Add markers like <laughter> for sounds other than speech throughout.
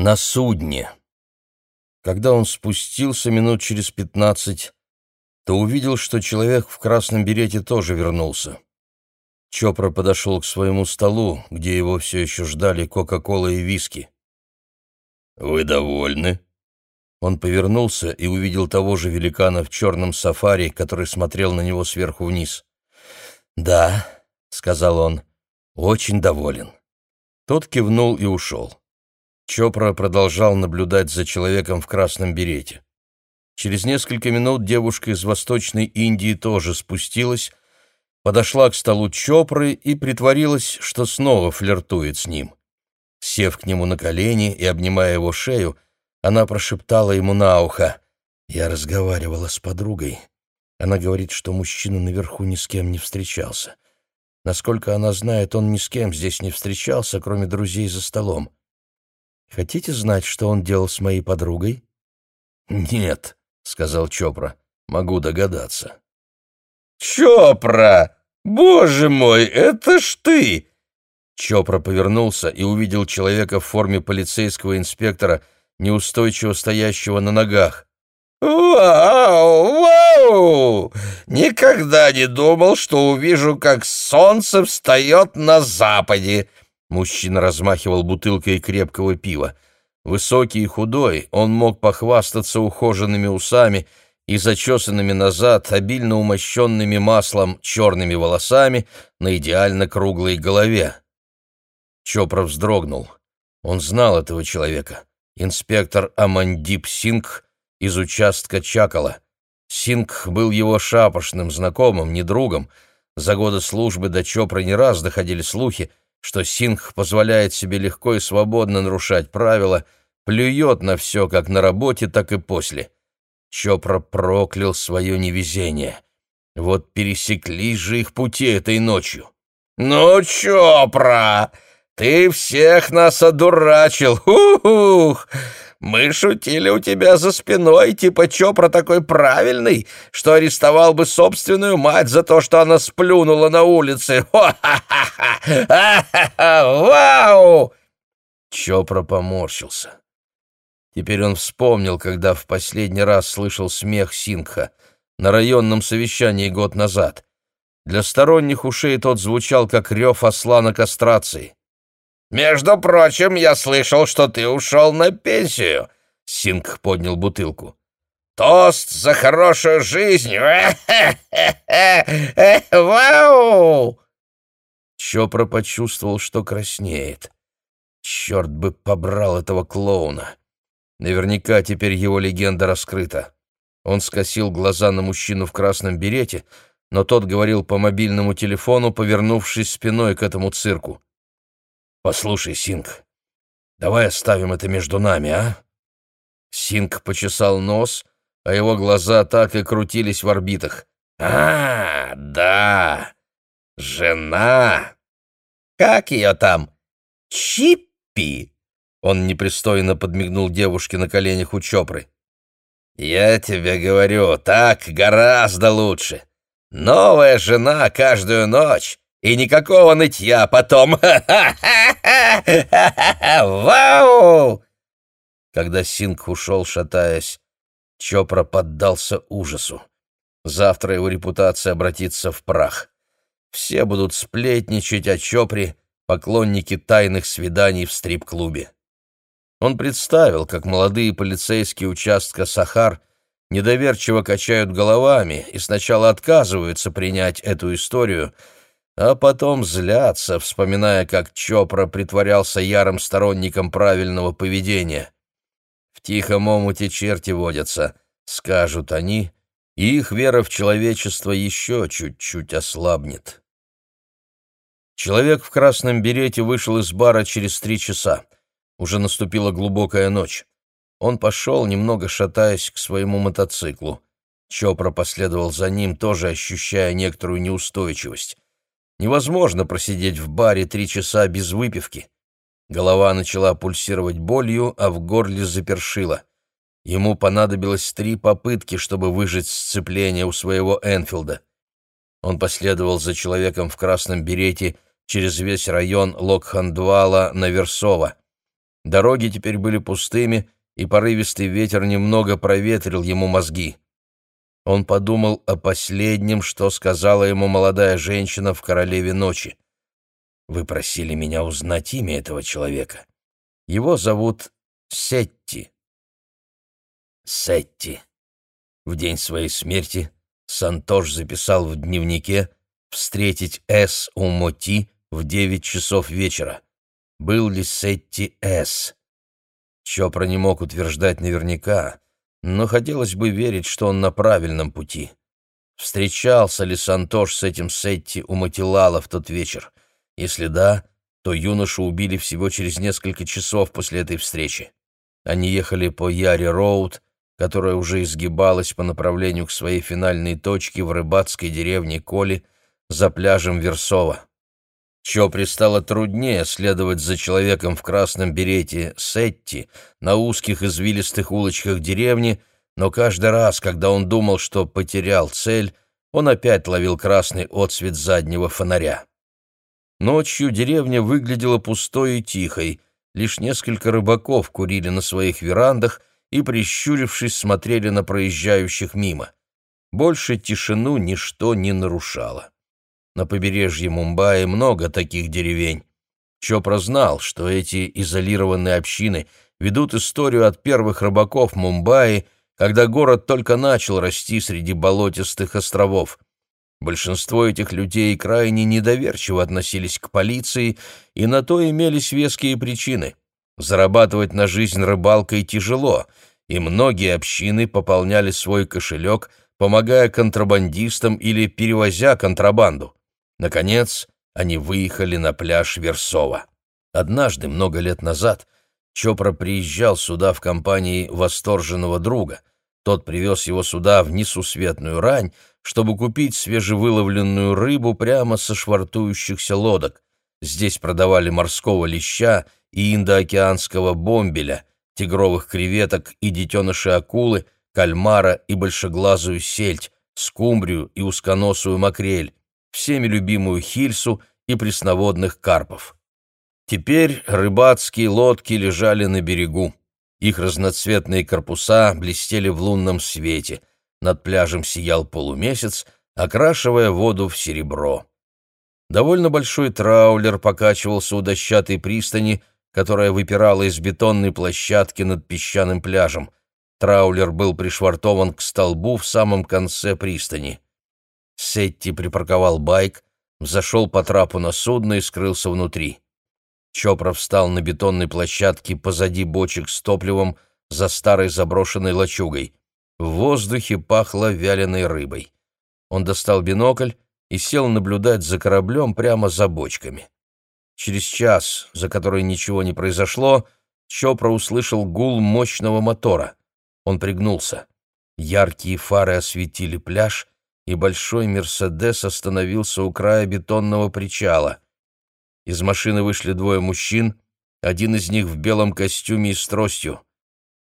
На судне. Когда он спустился минут через пятнадцать, то увидел, что человек в красном берете тоже вернулся. Чопра подошел к своему столу, где его все еще ждали Кока-Кола и виски. «Вы довольны?» Он повернулся и увидел того же великана в черном сафари, который смотрел на него сверху вниз. «Да», — сказал он, — «очень доволен». Тот кивнул и ушел. Чопра продолжал наблюдать за человеком в красном берете. Через несколько минут девушка из Восточной Индии тоже спустилась, подошла к столу Чопры и притворилась, что снова флиртует с ним. Сев к нему на колени и обнимая его шею, она прошептала ему на ухо. «Я разговаривала с подругой. Она говорит, что мужчина наверху ни с кем не встречался. Насколько она знает, он ни с кем здесь не встречался, кроме друзей за столом. Хотите знать, что он делал с моей подругой?» «Нет», — сказал Чопра, — «могу догадаться». «Чопра! Боже мой, это ж ты!» Чопра повернулся и увидел человека в форме полицейского инспектора, неустойчиво стоящего на ногах. «Вау! Вау! Никогда не думал, что увижу, как солнце встает на западе!» Мужчина размахивал бутылкой крепкого пива. Высокий и худой, он мог похвастаться ухоженными усами и зачесанными назад, обильно умощенными маслом черными волосами на идеально круглой голове. Чопра вздрогнул. Он знал этого человека. Инспектор Амандип Сингх из участка Чакала. Сингх был его шапошным знакомым, не другом. За годы службы до Чопры не раз доходили слухи, что Сингх позволяет себе легко и свободно нарушать правила, плюет на все как на работе, так и после. Чопра проклял свое невезение. Вот пересеклись же их пути этой ночью. «Ну, Чопра, ты всех нас одурачил! Ух! Мы шутили у тебя за спиной, типа Чопра такой правильный, что арестовал бы собственную мать за то, что она сплюнула на улице. <laughs> Вау!» Чопра поморщился. Теперь он вспомнил, когда в последний раз слышал смех Сингха на районном совещании год назад. Для сторонних ушей тот звучал, как рев осла на кастрации. «Между прочим, я слышал, что ты ушел на пенсию», — Синг поднял бутылку. «Тост за хорошую жизнь! Вау!» Чопра почувствовал, что краснеет. Черт бы побрал этого клоуна! Наверняка теперь его легенда раскрыта. Он скосил глаза на мужчину в красном берете, но тот говорил по мобильному телефону, повернувшись спиной к этому цирку. «Послушай, Синг, давай оставим это между нами, а?» Синг почесал нос, а его глаза так и крутились в орбитах. «А, да, жена! Как ее там? Чиппи?» Он непристойно подмигнул девушке на коленях у Чопры. «Я тебе говорю, так гораздо лучше. Новая жена каждую ночь, и никакого нытья потом. <laughs> Вау! Когда Синг ушел, шатаясь, Чопра поддался ужасу. Завтра его репутация обратится в прах. Все будут сплетничать о Чопре, поклонники тайных свиданий в стрип-клубе. Он представил, как молодые полицейские участка Сахар недоверчиво качают головами и сначала отказываются принять эту историю — а потом злятся, вспоминая, как Чопра притворялся ярым сторонником правильного поведения. В тихом омуте черти водятся, скажут они, и их вера в человечество еще чуть-чуть ослабнет. Человек в красном берете вышел из бара через три часа. Уже наступила глубокая ночь. Он пошел, немного шатаясь, к своему мотоциклу. Чопра последовал за ним, тоже ощущая некоторую неустойчивость. Невозможно просидеть в баре три часа без выпивки. Голова начала пульсировать болью, а в горле запершило. Ему понадобилось три попытки, чтобы выжать сцепление у своего Энфилда. Он последовал за человеком в красном берете через весь район Локхандвала на Версово. Дороги теперь были пустыми, и порывистый ветер немного проветрил ему мозги. Он подумал о последнем, что сказала ему молодая женщина в «Королеве ночи». «Вы просили меня узнать имя этого человека. Его зовут Сетти». Сетти. В день своей смерти Сантош записал в дневнике «Встретить С. у Моти в девять часов вечера». Был ли Сетти С? Чопра не мог утверждать наверняка, но хотелось бы верить, что он на правильном пути. Встречался ли Сантош с этим Сетти у Матилала в тот вечер? Если да, то юношу убили всего через несколько часов после этой встречи. Они ехали по Яре-Роуд, которая уже изгибалась по направлению к своей финальной точке в рыбацкой деревне Коли за пляжем Версова. Чопри стало труднее следовать за человеком в красном берете Сетти на узких извилистых улочках деревни, но каждый раз, когда он думал, что потерял цель, он опять ловил красный отсвет заднего фонаря. Ночью деревня выглядела пустой и тихой, лишь несколько рыбаков курили на своих верандах и, прищурившись, смотрели на проезжающих мимо. Больше тишину ничто не нарушало. На побережье Мумбаи много таких деревень. Чопра знал, что эти изолированные общины ведут историю от первых рыбаков Мумбаи, когда город только начал расти среди болотистых островов. Большинство этих людей крайне недоверчиво относились к полиции, и на то имелись веские причины. Зарабатывать на жизнь рыбалкой тяжело, и многие общины пополняли свой кошелек, помогая контрабандистам или перевозя контрабанду. Наконец, они выехали на пляж Версова. Однажды, много лет назад, Чопра приезжал сюда в компании восторженного друга. Тот привез его сюда в несусветную рань, чтобы купить свежевыловленную рыбу прямо со швартующихся лодок. Здесь продавали морского леща и индоокеанского бомбеля, тигровых креветок и детеныши акулы, кальмара и большеглазую сельдь, скумбрию и узконосую макрель, всеми любимую хильсу и пресноводных карпов. Теперь рыбацкие лодки лежали на берегу. Их разноцветные корпуса блестели в лунном свете. Над пляжем сиял полумесяц, окрашивая воду в серебро. Довольно большой траулер покачивался у дощатой пристани, которая выпирала из бетонной площадки над песчаным пляжем. Траулер был пришвартован к столбу в самом конце пристани. Сетти припарковал байк, взошел по трапу на судно и скрылся внутри. Чопра встал на бетонной площадке позади бочек с топливом за старой заброшенной лачугой. В воздухе пахло вяленой рыбой. Он достал бинокль и сел наблюдать за кораблем прямо за бочками. Через час, за который ничего не произошло, Чопра услышал гул мощного мотора. Он пригнулся. Яркие фары осветили пляж, и большой «Мерседес» остановился у края бетонного причала. Из машины вышли двое мужчин, один из них в белом костюме и с тростью.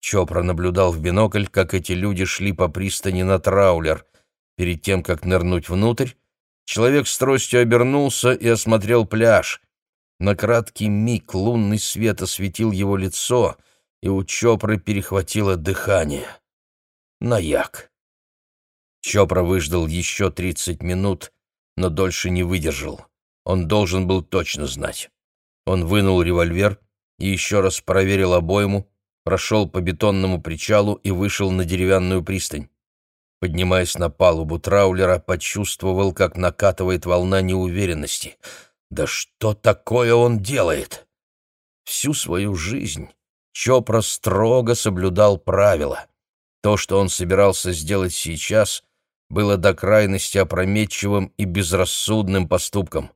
Чопра наблюдал в бинокль, как эти люди шли по пристани на траулер. Перед тем, как нырнуть внутрь, человек с тростью обернулся и осмотрел пляж. На краткий миг лунный свет осветил его лицо, и у Чопры перехватило дыхание. Наяк. Чопра выждал еще тридцать минут, но дольше не выдержал. Он должен был точно знать. Он вынул револьвер и еще раз проверил обойму, прошел по бетонному причалу и вышел на деревянную пристань. Поднимаясь на палубу траулера, почувствовал, как накатывает волна неуверенности. Да что такое он делает? Всю свою жизнь Чопра строго соблюдал правила. То, что он собирался сделать сейчас, было до крайности опрометчивым и безрассудным поступком.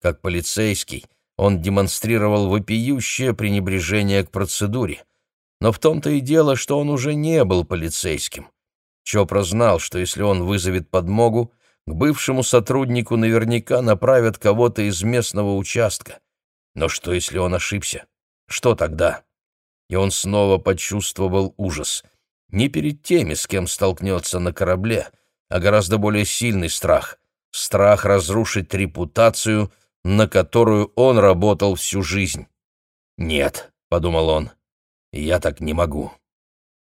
Как полицейский, он демонстрировал вопиющее пренебрежение к процедуре. Но в том-то и дело, что он уже не был полицейским. Чопра знал, что если он вызовет подмогу, к бывшему сотруднику наверняка направят кого-то из местного участка. Но что, если он ошибся? Что тогда? И он снова почувствовал ужас. Не перед теми, с кем столкнется на корабле, а гораздо более сильный страх — страх разрушить репутацию, на которую он работал всю жизнь. Нет, подумал он. Я так не могу.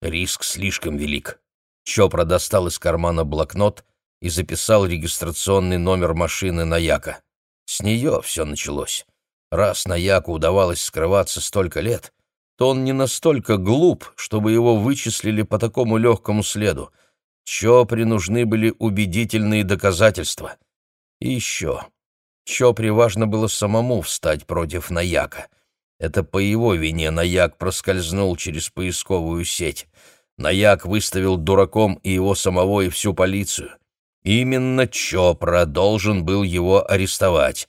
Риск слишком велик. Чопра достал из кармана блокнот и записал регистрационный номер машины на Яка. С нее все началось. Раз на Яку удавалось скрываться столько лет, то он не настолько глуп, чтобы его вычислили по такому легкому следу. Чопре нужны были убедительные доказательства. И еще. Чопре важно было самому встать против Наяка. Это по его вине Наяк проскользнул через поисковую сеть. Наяк выставил дураком и его самого, и всю полицию. Именно Чопра должен был его арестовать.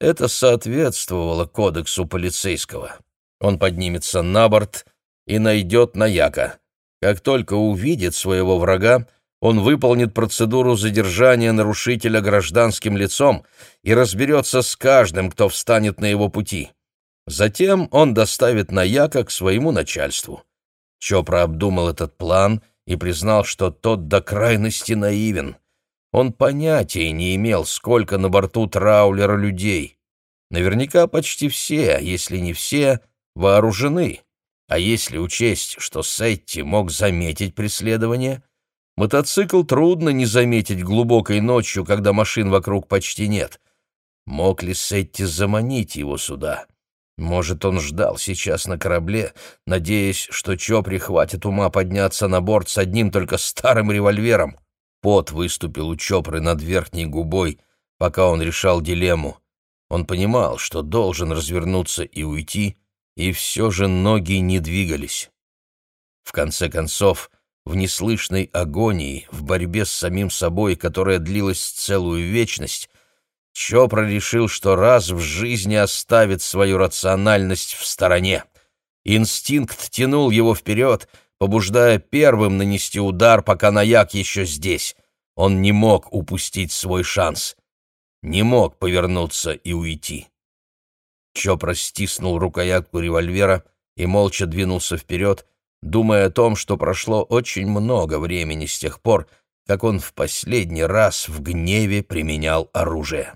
Это соответствовало кодексу полицейского. Он поднимется на борт и найдет Наяка. Как только увидит своего врага, он выполнит процедуру задержания нарушителя гражданским лицом и разберется с каждым, кто встанет на его пути. Затем он доставит Наяка к своему начальству. Чопра обдумал этот план и признал, что тот до крайности наивен. Он понятия не имел, сколько на борту траулера людей. Наверняка почти все, если не все, вооружены. А если учесть, что Сетти мог заметить преследование, мотоцикл трудно не заметить глубокой ночью, когда машин вокруг почти нет. Мог ли Сетти заманить его сюда? Может, он ждал сейчас на корабле, надеясь, что Чо прихватит ума подняться на борт с одним только старым револьвером. Пот выступил у Чопры над верхней губой, пока он решал дилемму. Он понимал, что должен развернуться и уйти, и все же ноги не двигались. В конце концов, в неслышной агонии, в борьбе с самим собой, которая длилась целую вечность, Чопра решил, что раз в жизни оставит свою рациональность в стороне. Инстинкт тянул его вперед, побуждая первым нанести удар, пока Наяк еще здесь. Он не мог упустить свой шанс. Не мог повернуться и уйти. Чопра стиснул рукоятку револьвера и молча двинулся вперед, думая о том, что прошло очень много времени с тех пор, как он в последний раз в гневе применял оружие.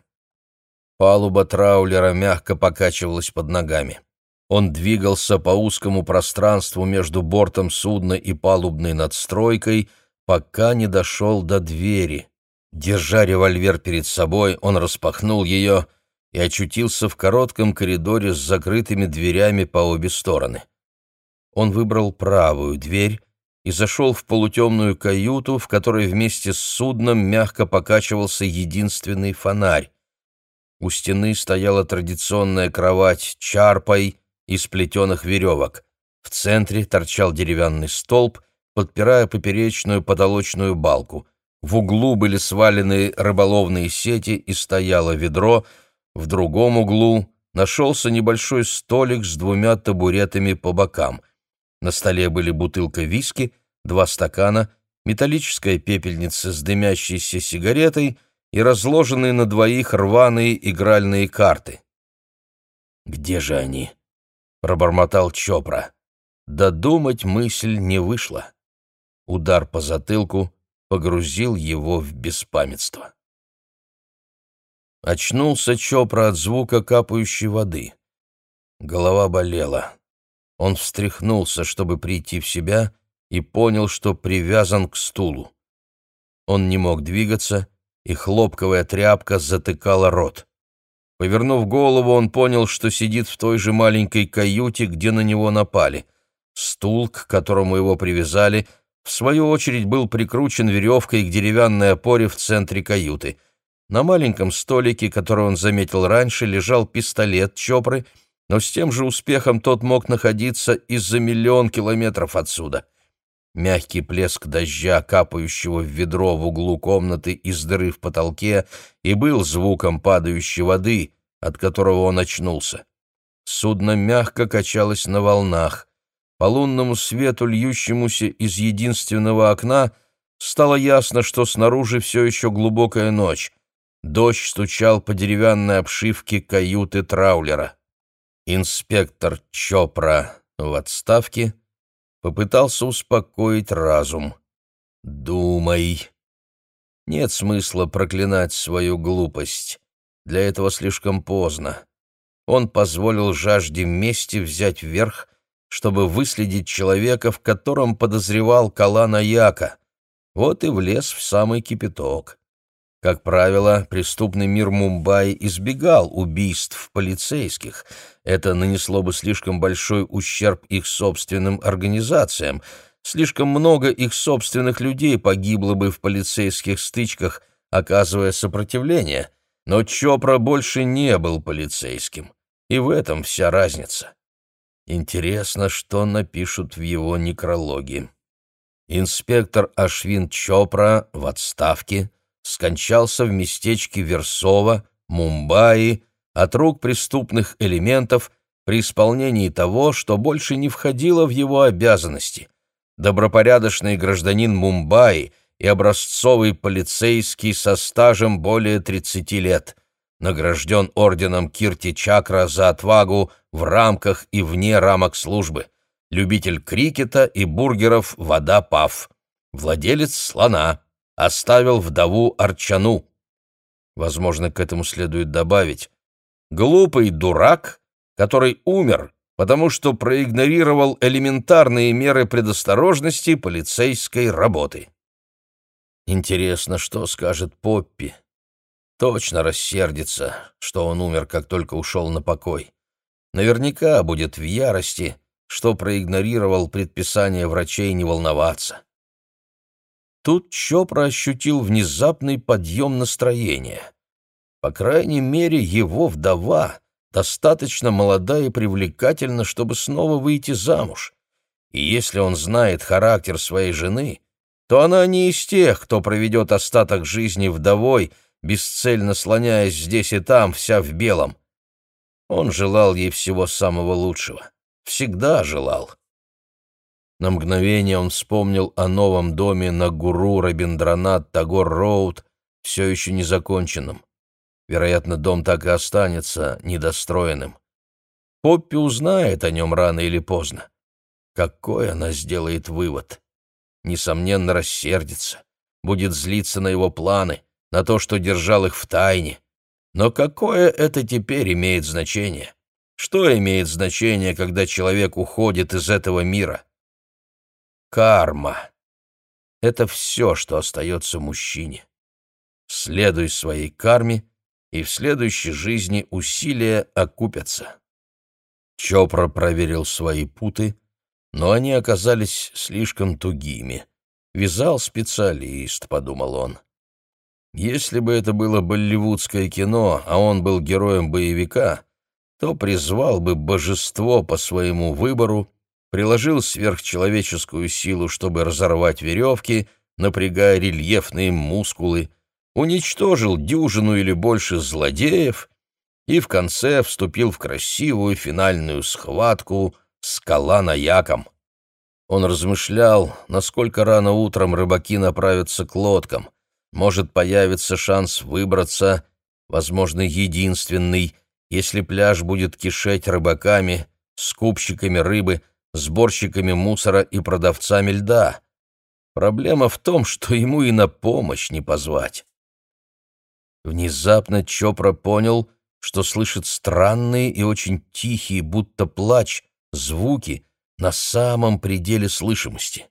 Палуба траулера мягко покачивалась под ногами. Он двигался по узкому пространству между бортом судна и палубной надстройкой, пока не дошел до двери. Держа револьвер перед собой, он распахнул ее и очутился в коротком коридоре с закрытыми дверями по обе стороны. Он выбрал правую дверь и зашел в полутемную каюту, в которой вместе с судном мягко покачивался единственный фонарь. У стены стояла традиционная кровать чарпой из плетеных веревок. В центре торчал деревянный столб, подпирая поперечную потолочную балку. В углу были свалены рыболовные сети и стояло ведро, в другом углу нашелся небольшой столик с двумя табуретами по бокам. На столе были бутылка виски, два стакана, металлическая пепельница с дымящейся сигаретой — и разложенные на двоих рваные игральные карты. «Где же они?» — пробормотал Чопра. Додумать мысль не вышла. Удар по затылку погрузил его в беспамятство. Очнулся Чопра от звука капающей воды. Голова болела. Он встряхнулся, чтобы прийти в себя, и понял, что привязан к стулу. Он не мог двигаться, и хлопковая тряпка затыкала рот. Повернув голову, он понял, что сидит в той же маленькой каюте, где на него напали. Стул, к которому его привязали, в свою очередь был прикручен веревкой к деревянной опоре в центре каюты. На маленьком столике, который он заметил раньше, лежал пистолет Чопры, но с тем же успехом тот мог находиться и за миллион километров отсюда — Мягкий плеск дождя, капающего в ведро в углу комнаты из дыры в потолке, и был звуком падающей воды, от которого он очнулся. Судно мягко качалось на волнах. По лунному свету, льющемуся из единственного окна, стало ясно, что снаружи все еще глубокая ночь. Дождь стучал по деревянной обшивке каюты траулера. Инспектор Чопра в отставке — попытался успокоить разум. «Думай». Нет смысла проклинать свою глупость. Для этого слишком поздно. Он позволил жажде мести взять верх чтобы выследить человека, в котором подозревал Калана Яка. Вот и влез в самый кипяток. Как правило, преступный мир Мумбаи избегал убийств полицейских. Это нанесло бы слишком большой ущерб их собственным организациям. Слишком много их собственных людей погибло бы в полицейских стычках, оказывая сопротивление. Но Чопра больше не был полицейским. И в этом вся разница. Интересно, что напишут в его некрологе. Инспектор Ашвин Чопра в отставке скончался в местечке Версова, Мумбаи, от рук преступных элементов при исполнении того, что больше не входило в его обязанности. Добропорядочный гражданин Мумбаи и образцовый полицейский со стажем более 30 лет – награжден орденом Кирти Чакра за отвагу в рамках и вне рамок службы, любитель крикета и бургеров «Вода Пав», владелец слона, оставил вдову Арчану. Возможно, к этому следует добавить. Глупый дурак, который умер, потому что проигнорировал элементарные меры предосторожности полицейской работы. Интересно, что скажет Поппи точно рассердится, что он умер, как только ушел на покой. Наверняка будет в ярости, что проигнорировал предписание врачей не волноваться. Тут Чопра ощутил внезапный подъем настроения. По крайней мере, его вдова достаточно молода и привлекательна, чтобы снова выйти замуж. И если он знает характер своей жены, то она не из тех, кто проведет остаток жизни вдовой, бесцельно слоняясь здесь и там, вся в белом. Он желал ей всего самого лучшего. Всегда желал. На мгновение он вспомнил о новом доме на Гуру Рабиндранат Тагор-Роуд, все еще незаконченном. Вероятно, дом так и останется недостроенным. Поппи узнает о нем рано или поздно. Какой она сделает вывод? Несомненно, рассердится, будет злиться на его планы — на то, что держал их в тайне. Но какое это теперь имеет значение? Что имеет значение, когда человек уходит из этого мира? Карма. Это все, что остается мужчине. Следуй своей карме, и в следующей жизни усилия окупятся. Чопра проверил свои путы, но они оказались слишком тугими. «Вязал специалист», — подумал он. Если бы это было болливудское кино, а он был героем боевика, то призвал бы божество по своему выбору, приложил сверхчеловеческую силу, чтобы разорвать веревки, напрягая рельефные мускулы, уничтожил дюжину или больше злодеев и в конце вступил в красивую финальную схватку «Скала на яком». Он размышлял, насколько рано утром рыбаки направятся к лодкам — может появиться шанс выбраться, возможно, единственный, если пляж будет кишеть рыбаками, скупщиками рыбы, сборщиками мусора и продавцами льда. Проблема в том, что ему и на помощь не позвать. Внезапно Чопра понял, что слышит странные и очень тихие, будто плач, звуки на самом пределе слышимости.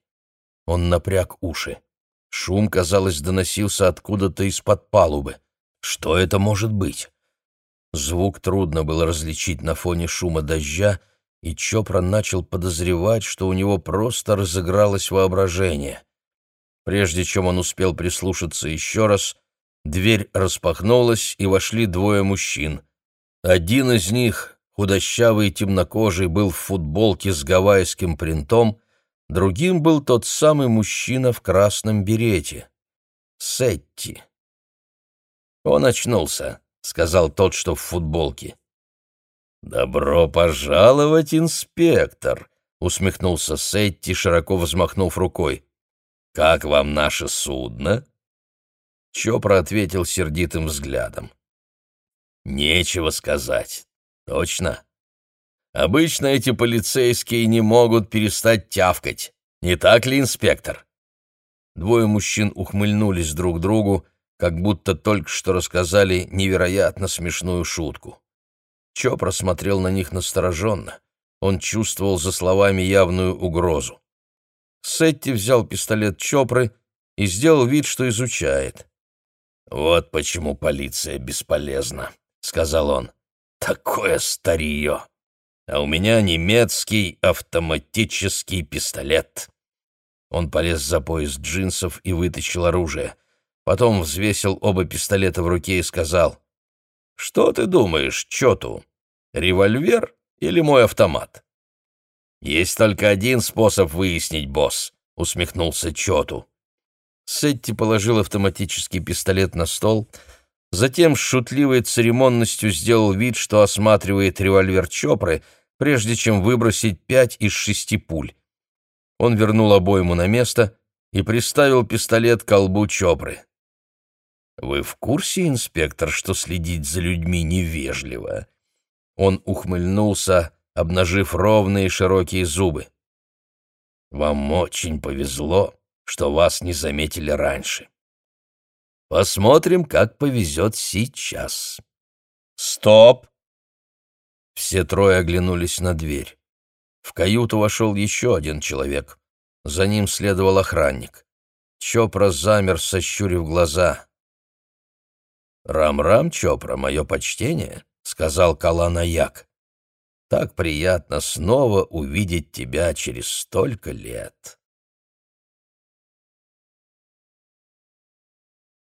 Он напряг уши. Шум, казалось, доносился откуда-то из-под палубы. Что это может быть? Звук трудно было различить на фоне шума дождя, и Чопра начал подозревать, что у него просто разыгралось воображение. Прежде чем он успел прислушаться еще раз, дверь распахнулась, и вошли двое мужчин. Один из них, худощавый и темнокожий, был в футболке с гавайским принтом, Другим был тот самый мужчина в красном берете. Сетти. «Он очнулся», — сказал тот, что в футболке. «Добро пожаловать, инспектор», — усмехнулся Сетти, широко взмахнув рукой. «Как вам наше судно?» Чопра ответил сердитым взглядом. «Нечего сказать. Точно. Обычно эти полицейские не могут перестать тявкать. Не так ли, инспектор?» Двое мужчин ухмыльнулись друг другу, как будто только что рассказали невероятно смешную шутку. Чо просмотрел на них настороженно. Он чувствовал за словами явную угрозу. Сетти взял пистолет Чопры и сделал вид, что изучает. «Вот почему полиция бесполезна», — сказал он. «Такое старье! А у меня немецкий автоматический пистолет». Он полез за пояс джинсов и вытащил оружие. Потом взвесил оба пистолета в руке и сказал, «Что ты думаешь, Чоту, револьвер или мой автомат?» «Есть только один способ выяснить, босс», — усмехнулся Чоту. Сетти положил автоматический пистолет на стол, затем с шутливой церемонностью сделал вид, что осматривает револьвер Чопры, прежде чем выбросить пять из шести пуль. Он вернул обойму на место и приставил пистолет к колбу Чопры. «Вы в курсе, инспектор, что следить за людьми невежливо?» Он ухмыльнулся, обнажив ровные широкие зубы. «Вам очень повезло, что вас не заметили раньше. Посмотрим, как повезет сейчас». «Стоп!» Все трое оглянулись на дверь. В каюту вошел еще один человек. За ним следовал охранник. Чопра замер, сощурив глаза. «Рам-рам, Чопра, мое почтение», — сказал Каланаяк. «Так приятно снова увидеть тебя через столько лет».